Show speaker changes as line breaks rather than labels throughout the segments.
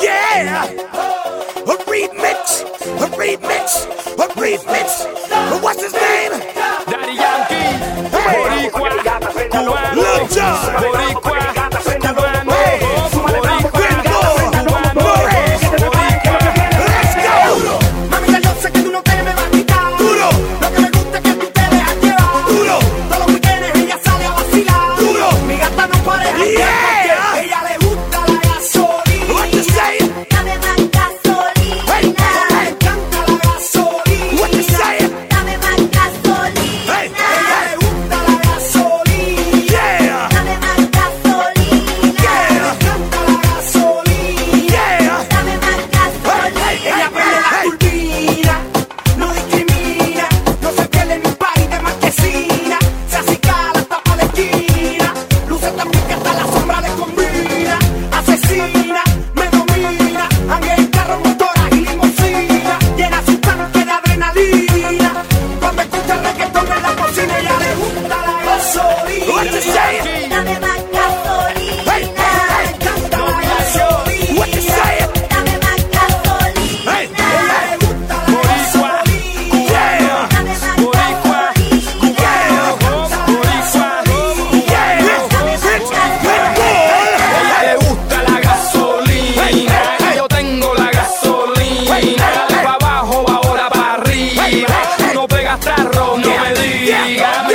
Yeah! A remix! A remix! A remix! What's his name?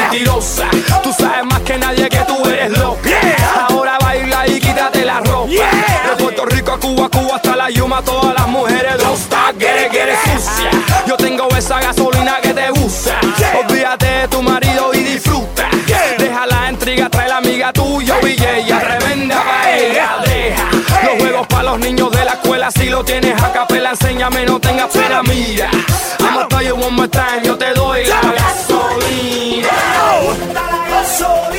Mentirosa, tú sabes más que nadie que tú eres loca, ahora baila y quítate la ropa, de Puerto Rico a Cuba, Cuba hasta la Yuma, todas las mujeres don't stop, get it, get it sucia, yo tengo esa gasolina que te gusta, olvídate de tu marido y disfruta, deja la intriga, trae la amiga tuya ella tremenda paella, deja los juegos para los niños de la escuela, si lo tienes a capela, enséñame, no tengas pena, mira, I'ma tell you one more time, yo te la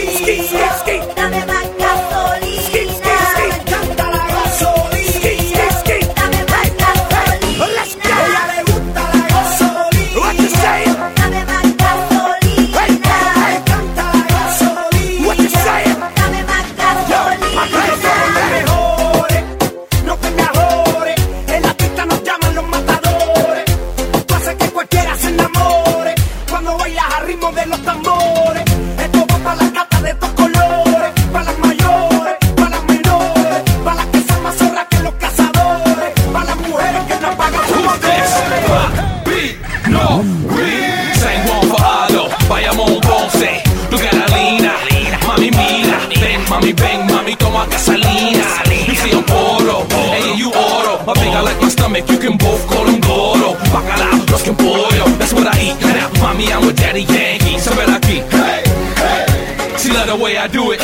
Mami, ven, mami, toma gasolina. You see I'm oro. Hey, you oro. My finger like my stomach. You can both call them goro. Bacalao, los que pollo. That's what I eat. Now, mommy, I'm with Daddy Yankee. So ven aquí. Hey, hey. See, love the way I do it.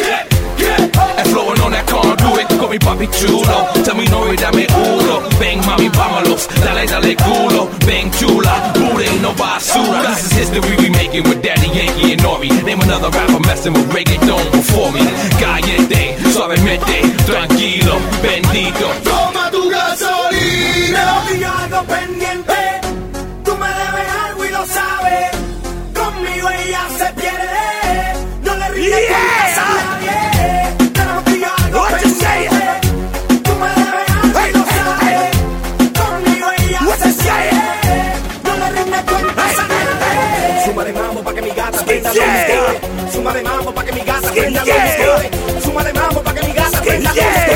And flowing on that car, do it. Call me papi chulo. Tell me no y dame uno. Ven, mami, vámonos. Dale, dale culo. Ven, chula. Booty ain't no basura. This is history we making with Daddy Yankee and Nori. Name another rapper messing with reggaeton before me. Caliente, suavemente, tranquilo,
yeah.
Súmale mambo pa' que mi gasa prenda los motores. Súmale mambo pa' que mi gasa prenda los motores.